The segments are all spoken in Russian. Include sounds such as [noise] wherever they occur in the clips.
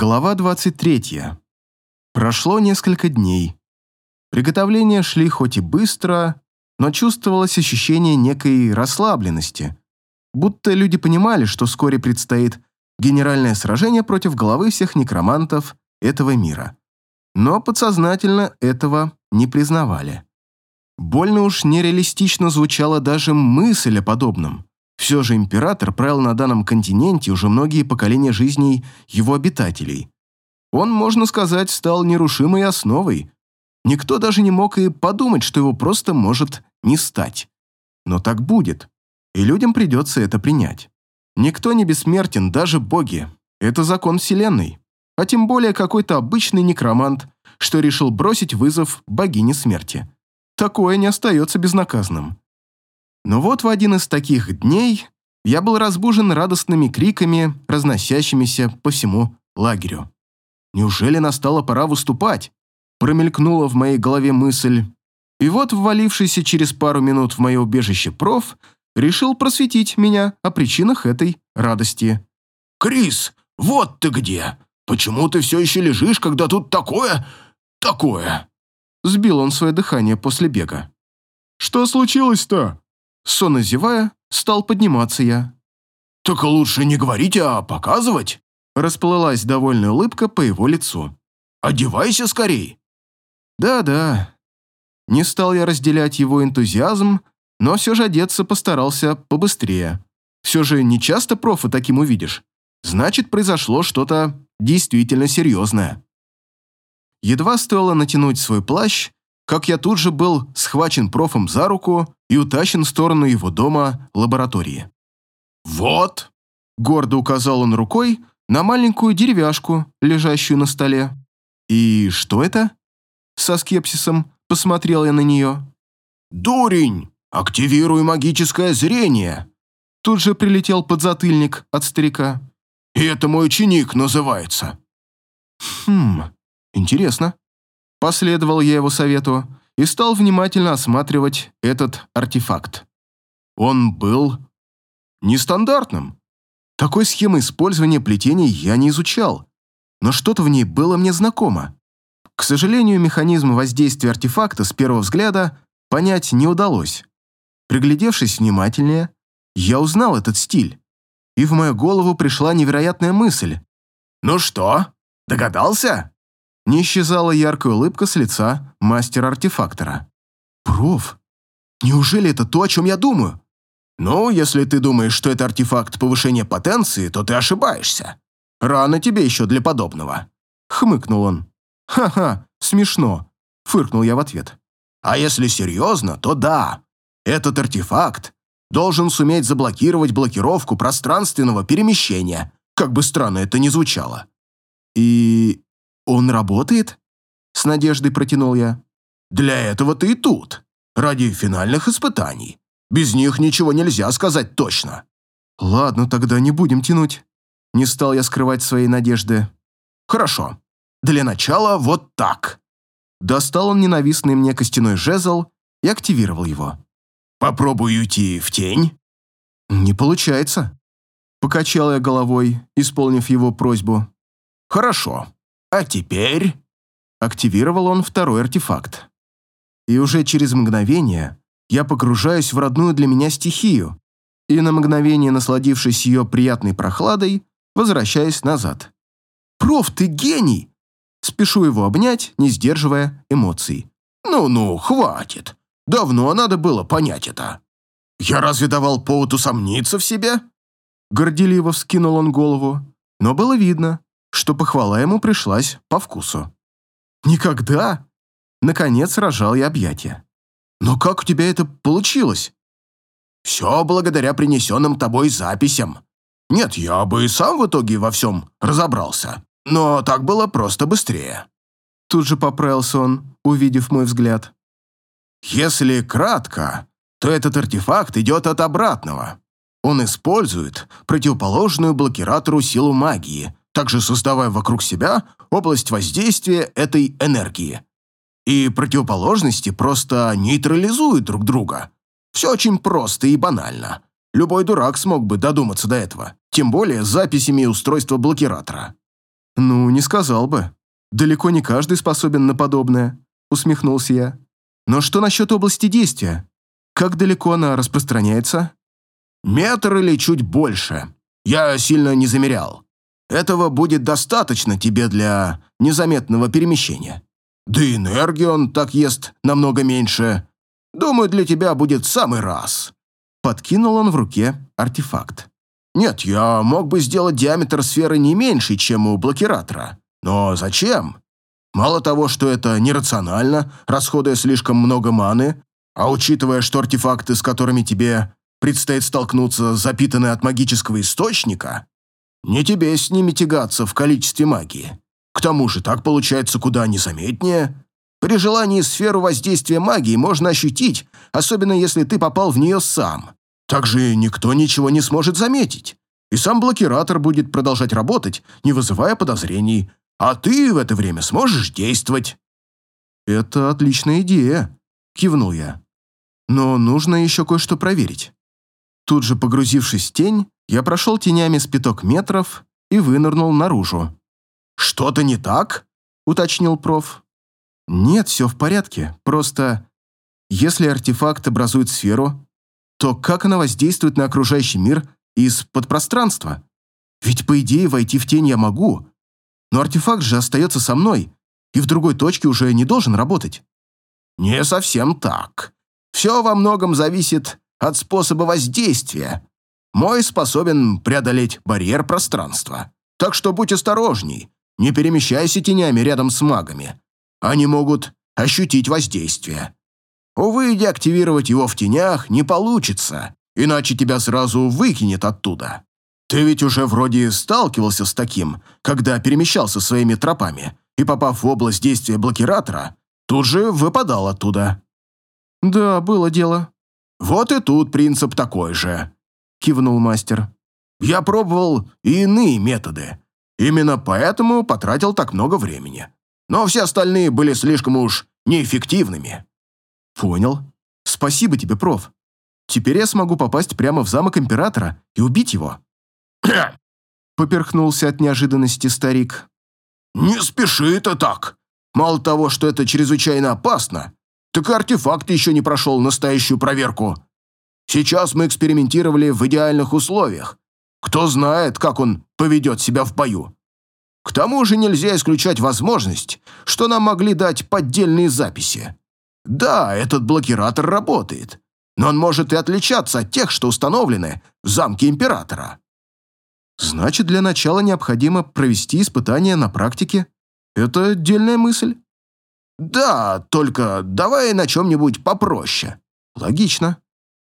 Глава 23. Прошло несколько дней. Приготовления шли хоть и быстро, но чувствовалось ощущение некой расслабленности, будто люди понимали, что вскоре предстоит генеральное сражение против головы всех некромантов этого мира. Но подсознательно этого не признавали. Больно уж нереалистично звучала даже мысль о подобном. Все же император правил на данном континенте уже многие поколения жизней его обитателей. Он, можно сказать, стал нерушимой основой. Никто даже не мог и подумать, что его просто может не стать. Но так будет, и людям придется это принять. Никто не бессмертен, даже боги. Это закон Вселенной. А тем более какой-то обычный некромант, что решил бросить вызов богине смерти. Такое не остается безнаказанным. Но вот в один из таких дней я был разбужен радостными криками, разносящимися по всему лагерю. Неужели настала пора выступать? Промелькнула в моей голове мысль. И вот ввалившийся через пару минут в мое убежище проф решил просветить меня о причинах этой радости. «Крис, вот ты где! Почему ты все еще лежишь, когда тут такое... такое?» Сбил он свое дыхание после бега. «Что случилось-то?» Сонно зевая, стал подниматься я. «Так лучше не говорить, а показывать!» Расплылась довольная улыбка по его лицу. «Одевайся скорей!» «Да-да». Не стал я разделять его энтузиазм, но все же одеться постарался побыстрее. Все же не часто профа таким увидишь. Значит, произошло что-то действительно серьезное. Едва стоило натянуть свой плащ, как я тут же был схвачен профом за руку и утащен в сторону его дома лаборатории. «Вот!» – гордо указал он рукой на маленькую деревяшку, лежащую на столе. «И что это?» Со скепсисом посмотрел я на нее. «Дурень! Активируй магическое зрение!» Тут же прилетел подзатыльник от старика. «И это мой ученик называется». «Хм, интересно. Последовал я его совету и стал внимательно осматривать этот артефакт. Он был нестандартным. Такой схемы использования плетений я не изучал, но что-то в ней было мне знакомо. К сожалению, механизм воздействия артефакта с первого взгляда понять не удалось. Приглядевшись внимательнее, я узнал этот стиль, и в мою голову пришла невероятная мысль. «Ну что, догадался?» Не исчезала яркая улыбка с лица мастера-артефактора. «Проф, неужели это то, о чем я думаю?» «Ну, если ты думаешь, что это артефакт повышения потенции, то ты ошибаешься. Рано тебе еще для подобного», — хмыкнул он. «Ха-ха, смешно», — фыркнул я в ответ. «А если серьезно, то да. Этот артефакт должен суметь заблокировать блокировку пространственного перемещения, как бы странно это ни звучало». «И «Он работает?» — с надеждой протянул я. «Для этого ты и тут, ради финальных испытаний. Без них ничего нельзя сказать точно». «Ладно, тогда не будем тянуть». Не стал я скрывать свои надежды. «Хорошо. Для начала вот так». Достал он ненавистный мне костяной жезл и активировал его. «Попробуй уйти в тень». «Не получается». Покачал я головой, исполнив его просьбу. «Хорошо. А теперь...» Активировал он второй артефакт. И уже через мгновение я погружаюсь в родную для меня стихию и на мгновение, насладившись ее приятной прохладой, возвращаюсь назад. «Проф, ты гений!» Спешу его обнять, не сдерживая эмоций. «Ну-ну, хватит. Давно надо было понять это. Я разве давал повод усомниться в себе?» Горделиво вскинул он голову, но было видно, что похвала ему пришлась по вкусу. «Никогда!» Наконец рожал я объятия. «Но как у тебя это получилось?» «Все благодаря принесенным тобой записям. Нет, я бы и сам в итоге во всем разобрался, но так было просто быстрее». Тут же поправился он, увидев мой взгляд. «Если кратко, то этот артефакт идет от обратного. Он использует противоположную блокиратору силу магии, также создавая вокруг себя область воздействия этой энергии. И противоположности просто нейтрализуют друг друга. Все очень просто и банально. Любой дурак смог бы додуматься до этого, тем более с записями устройства блокиратора. «Ну, не сказал бы. Далеко не каждый способен на подобное», — усмехнулся я. «Но что насчет области действия? Как далеко она распространяется?» «Метр или чуть больше. Я сильно не замерял. Этого будет достаточно тебе для незаметного перемещения. Да и энергии он так ест намного меньше. Думаю, для тебя будет самый раз». Подкинул он в руке артефакт. Нет, я мог бы сделать диаметр сферы не меньше, чем у блокиратора. Но зачем? Мало того, что это нерационально, расходуя слишком много маны, а учитывая, что артефакты, с которыми тебе предстоит столкнуться, запитаны от магического источника, не тебе с ними тягаться в количестве магии. К тому же так получается куда незаметнее. При желании сферу воздействия магии можно ощутить, особенно если ты попал в нее сам. Также никто ничего не сможет заметить. И сам блокиратор будет продолжать работать, не вызывая подозрений. А ты в это время сможешь действовать. «Это отличная идея», — кивнул я. «Но нужно еще кое-что проверить». Тут же погрузившись в тень, я прошел тенями с пяток метров и вынырнул наружу. «Что-то не так?» — уточнил проф. «Нет, все в порядке. Просто, если артефакт образует сферу, то как она воздействует на окружающий мир из подпространства? Ведь, по идее, войти в тень я могу, но артефакт же остается со мной и в другой точке уже не должен работать. Не совсем так. Все во многом зависит от способа воздействия. Мой способен преодолеть барьер пространства. Так что будь осторожней, не перемещайся тенями рядом с магами. Они могут ощутить воздействие. Увы, деактивировать его в тенях не получится, иначе тебя сразу выкинет оттуда. Ты ведь уже вроде сталкивался с таким, когда перемещался своими тропами, и, попав в область действия блокиратора, тут же выпадал оттуда. «Да, было дело». «Вот и тут принцип такой же», — кивнул мастер. «Я пробовал и иные методы. Именно поэтому потратил так много времени. Но все остальные были слишком уж неэффективными». «Понял. Спасибо тебе, проф. Теперь я смогу попасть прямо в замок Императора и убить его». [clears throat] Поперхнулся от неожиданности старик. «Не спеши ты так. Мало того, что это чрезвычайно опасно, так и артефакт еще не прошел настоящую проверку. Сейчас мы экспериментировали в идеальных условиях. Кто знает, как он поведет себя в бою. К тому же нельзя исключать возможность, что нам могли дать поддельные записи. Да, этот блокиратор работает, но он может и отличаться от тех, что установлены в замке Императора. Значит, для начала необходимо провести испытания на практике. Это отдельная мысль. Да, только давай на чем-нибудь попроще. Логично.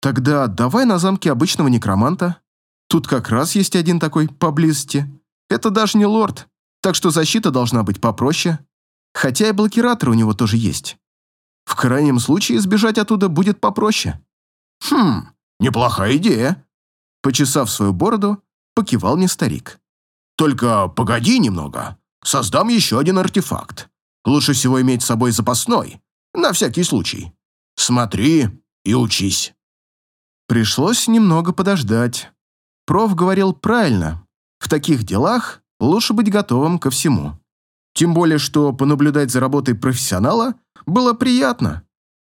Тогда давай на замке обычного некроманта. Тут как раз есть один такой поблизости. Это даже не лорд, так что защита должна быть попроще. Хотя и блокиратор у него тоже есть. В крайнем случае сбежать оттуда будет попроще. Хм, неплохая идея. Почесав свою бороду, покивал мне старик. Только погоди немного. Создам еще один артефакт. Лучше всего иметь с собой запасной, на всякий случай. Смотри и учись. Пришлось немного подождать. Проф говорил правильно. В таких делах лучше быть готовым ко всему. Тем более, что понаблюдать за работой профессионала было приятно.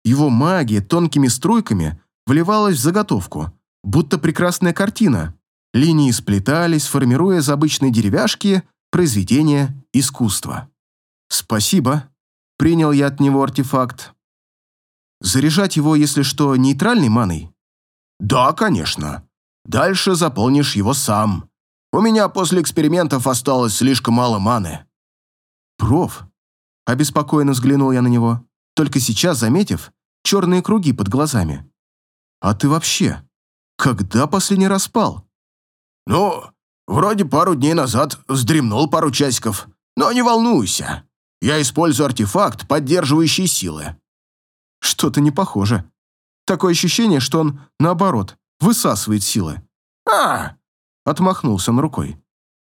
Его магия тонкими струйками вливалась в заготовку, будто прекрасная картина. Линии сплетались, формируя из обычной деревяшки произведение искусства. «Спасибо», — принял я от него артефакт. «Заряжать его, если что, нейтральной маной?» «Да, конечно. Дальше заполнишь его сам. У меня после экспериментов осталось слишком мало маны». «Проф», — обеспокоенно взглянул я на него, только сейчас заметив черные круги под глазами. «А ты вообще, когда последний раз спал?» «Ну, вроде пару дней назад вздремнул пару часиков, но не волнуйся. Я использую артефакт, поддерживающий силы». «Что-то не похоже. Такое ощущение, что он, наоборот, высасывает силы». «А!» — отмахнулся он рукой.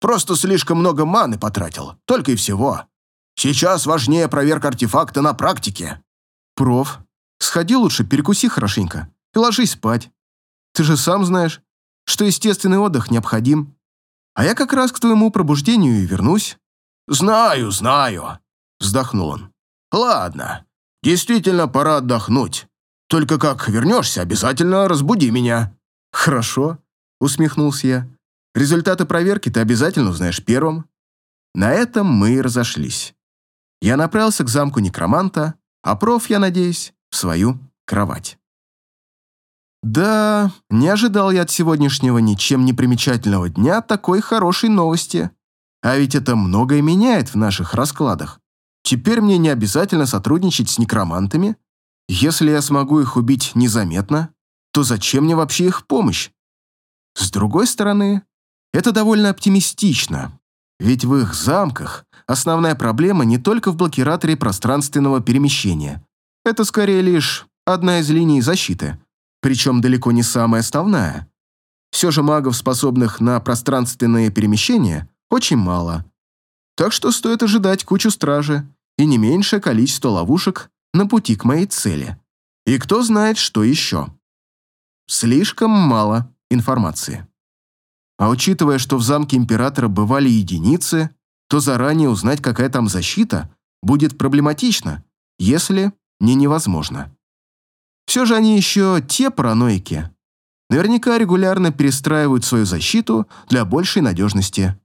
«Просто слишком много маны потратил, только и всего. Сейчас важнее проверка артефакта на практике». «Проф, сходи лучше, перекуси хорошенько и ложись спать. Ты же сам знаешь, что естественный отдых необходим. А я как раз к твоему пробуждению и вернусь». «Знаю, знаю», — вздохнул он. «Ладно, действительно пора отдохнуть. Только как вернешься, обязательно разбуди меня». «Хорошо», — усмехнулся я. «Результаты проверки ты обязательно узнаешь первым». На этом мы и разошлись. Я направился к замку некроманта, а проф, я надеюсь, в свою кровать. Да, не ожидал я от сегодняшнего ничем не примечательного дня такой хорошей новости. А ведь это многое меняет в наших раскладах. Теперь мне не обязательно сотрудничать с некромантами. Если я смогу их убить незаметно, то зачем мне вообще их помощь? С другой стороны, это довольно оптимистично, ведь в их замках основная проблема не только в блокираторе пространственного перемещения. Это скорее лишь одна из линий защиты, причем далеко не самая основная. Все же магов, способных на пространственное перемещение, очень мало. Так что стоит ожидать кучу стражи и не меньшее количество ловушек на пути к моей цели. И кто знает, что еще. Слишком мало информации. А учитывая, что в замке Императора бывали единицы, то заранее узнать, какая там защита, будет проблематично, если не невозможно. Все же они еще те параноики. Наверняка регулярно перестраивают свою защиту для большей надежности.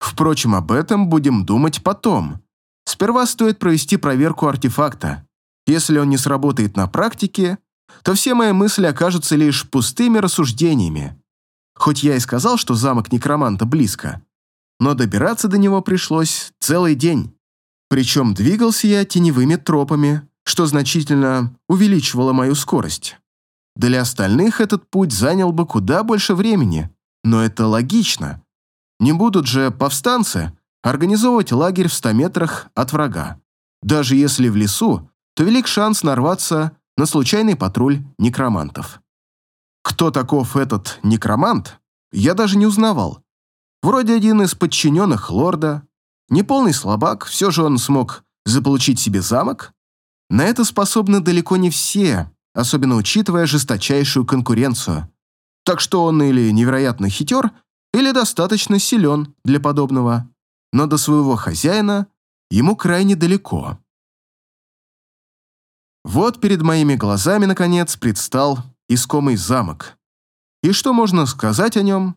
Впрочем, об этом будем думать потом. Сперва стоит провести проверку артефакта. Если он не сработает на практике, то все мои мысли окажутся лишь пустыми рассуждениями. Хоть я и сказал, что замок некроманта близко, но добираться до него пришлось целый день. Причем двигался я теневыми тропами, что значительно увеличивало мою скорость. Для остальных этот путь занял бы куда больше времени, но это логично. Не будут же повстанцы организовывать лагерь в 100 метрах от врага. Даже если в лесу, то велик шанс нарваться на случайный патруль некромантов. Кто таков этот некромант, я даже не узнавал. Вроде один из подчиненных лорда. Неполный слабак, все же он смог заполучить себе замок. На это способны далеко не все, особенно учитывая жесточайшую конкуренцию. Так что он или невероятно хитер, или достаточно силен для подобного. Но до своего хозяина ему крайне далеко. Вот перед моими глазами, наконец, предстал искомый замок. И что можно сказать о нем?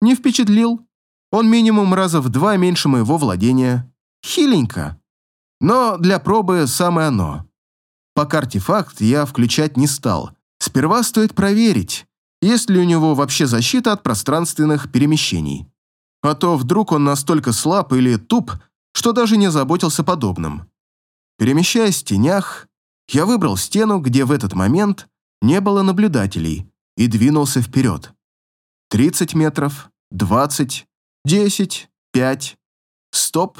Не впечатлил. Он минимум раза в два меньше моего владения. Хиленько. Но для пробы самое оно. Пока артефакт я включать не стал. Сперва стоит проверить, есть ли у него вообще защита от пространственных перемещений. А то вдруг он настолько слаб или туп, что даже не заботился подобным. Перемещаясь в тенях, я выбрал стену, где в этот момент не было наблюдателей, и двинулся вперед. 30 метров, 20, 10, 5. Стоп.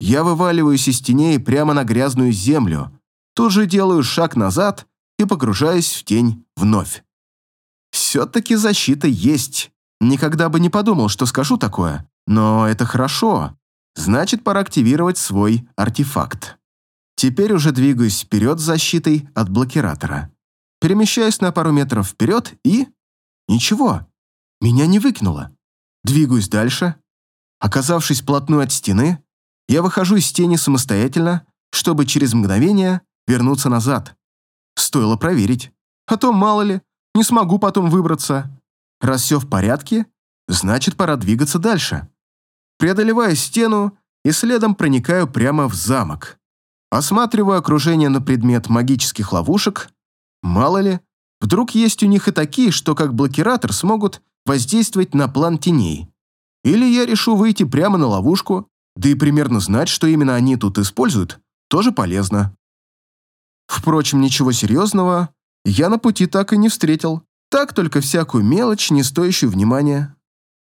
Я вываливаюсь из теней прямо на грязную землю, тут же делаю шаг назад и погружаюсь в тень вновь. Все-таки защита есть. Никогда бы не подумал, что скажу такое, но это хорошо. Значит, пора активировать свой артефакт. Теперь уже двигаюсь вперед с защитой от блокиратора. Перемещаюсь на пару метров вперед и... Ничего. Меня не выкинуло. Двигаюсь дальше. Оказавшись плотную от стены, я выхожу из тени самостоятельно, чтобы через мгновение вернуться назад. Стоило проверить. А то, мало ли, не смогу потом выбраться. Раз все в порядке, значит, пора двигаться дальше. Преодолеваю стену и следом проникаю прямо в замок. Осматриваю окружение на предмет магических ловушек. Мало ли, вдруг есть у них и такие, что как блокиратор смогут воздействовать на план теней. Или я решу выйти прямо на ловушку, да и примерно знать, что именно они тут используют, тоже полезно. Впрочем, ничего серьезного я на пути так и не встретил. Так только всякую мелочь, не стоящую внимания.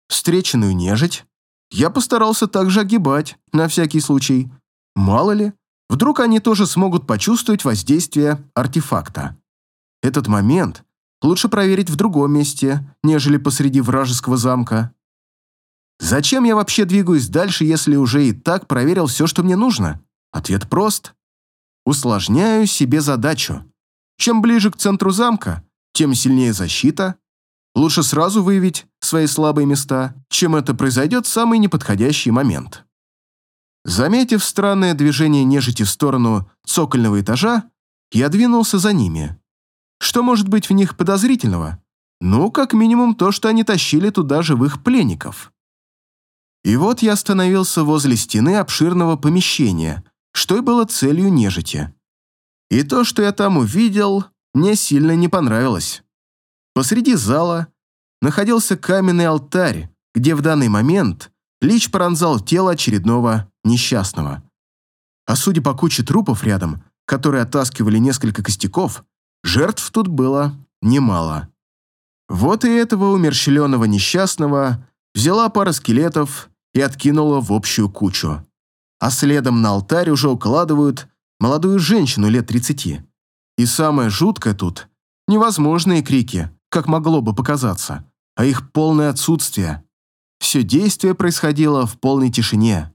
Встреченную нежить я постарался также огибать, на всякий случай. Мало ли, Вдруг они тоже смогут почувствовать воздействие артефакта. Этот момент лучше проверить в другом месте, нежели посреди вражеского замка. Зачем я вообще двигаюсь дальше, если уже и так проверил все, что мне нужно? Ответ прост. Усложняю себе задачу. Чем ближе к центру замка, тем сильнее защита. Лучше сразу выявить свои слабые места, чем это произойдет в самый неподходящий момент. Заметив странное движение нежити в сторону цокольного этажа, я двинулся за ними. Что может быть в них подозрительного? Ну, как минимум то, что они тащили туда живых пленников. И вот я остановился возле стены обширного помещения, что и было целью нежити. И то, что я там увидел, мне сильно не понравилось. Посреди зала находился каменный алтарь, где в данный момент Лич пронзал тело очередного несчастного. А судя по куче трупов рядом, которые оттаскивали несколько костяков, жертв тут было немало. Вот и этого умерщвленного несчастного взяла пара скелетов и откинула в общую кучу. А следом на алтарь уже укладывают молодую женщину лет 30. И самое жуткое тут – невозможные крики, как могло бы показаться, а их полное отсутствие. Все действие происходило в полной тишине.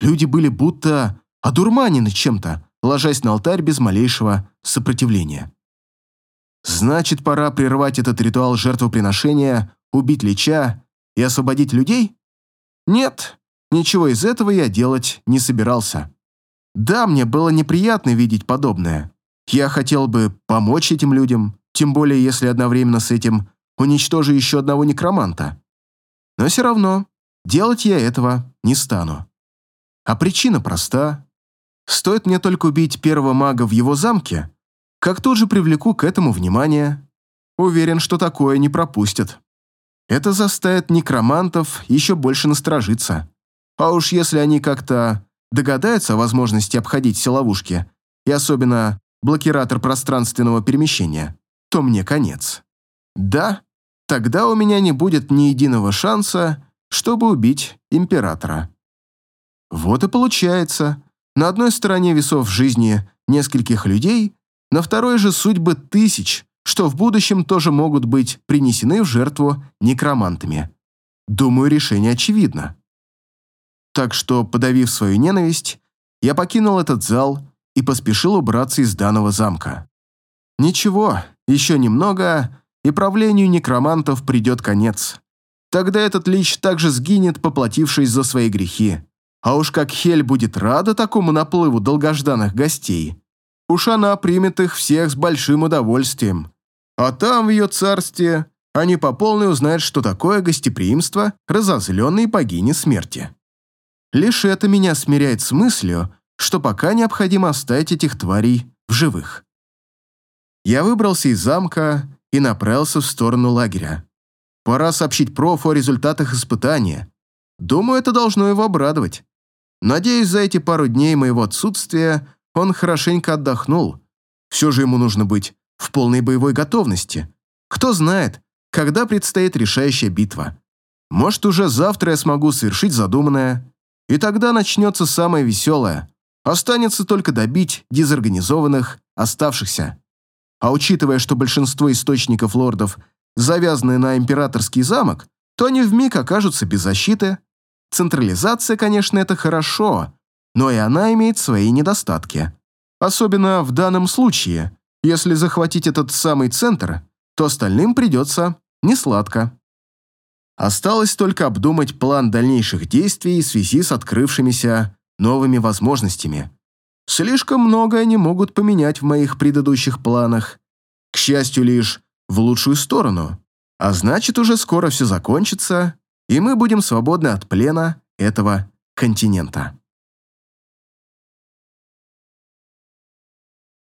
Люди были будто одурманены чем-то, ложась на алтарь без малейшего сопротивления. Значит, пора прервать этот ритуал жертвоприношения, убить Лича и освободить людей? Нет, ничего из этого я делать не собирался. Да, мне было неприятно видеть подобное. Я хотел бы помочь этим людям, тем более если одновременно с этим уничтожу еще одного некроманта. Но все равно делать я этого не стану. А причина проста. Стоит мне только убить первого мага в его замке, как тут же привлеку к этому внимание. Уверен, что такое не пропустят. Это заставит некромантов еще больше насторожиться. А уж если они как-то догадаются о возможности обходить все ловушки, и особенно блокиратор пространственного перемещения, то мне конец. Да, тогда у меня не будет ни единого шанса, чтобы убить императора. Вот и получается, на одной стороне весов жизни нескольких людей, на второй же судьбы тысяч, что в будущем тоже могут быть принесены в жертву некромантами. Думаю, решение очевидно. Так что, подавив свою ненависть, я покинул этот зал и поспешил убраться из данного замка. Ничего, еще немного, и правлению некромантов придет конец. Тогда этот лич также сгинет, поплатившись за свои грехи. А уж как Хель будет рада такому наплыву долгожданных гостей. Уж она примет их всех с большим удовольствием. А там, в ее царстве, они по полной узнают, что такое гостеприимство разозленной богини смерти. Лишь это меня смиряет с мыслью, что пока необходимо оставить этих тварей в живых. Я выбрался из замка и направился в сторону лагеря. Пора сообщить профу о результатах испытания. Думаю, это должно его обрадовать. Надеюсь, за эти пару дней моего отсутствия он хорошенько отдохнул. Все же ему нужно быть в полной боевой готовности. Кто знает, когда предстоит решающая битва. Может, уже завтра я смогу совершить задуманное, и тогда начнется самое веселое. Останется только добить дезорганизованных оставшихся. А учитывая, что большинство источников лордов завязаны на императорский замок, то они вмиг окажутся без защиты. Централизация, конечно, это хорошо, но и она имеет свои недостатки. Особенно в данном случае, если захватить этот самый центр, то остальным придется несладко. Осталось только обдумать план дальнейших действий в связи с открывшимися новыми возможностями. Слишком многое они могут поменять в моих предыдущих планах. К счастью, лишь в лучшую сторону. А значит, уже скоро все закончится, и мы будем свободны от плена этого континента.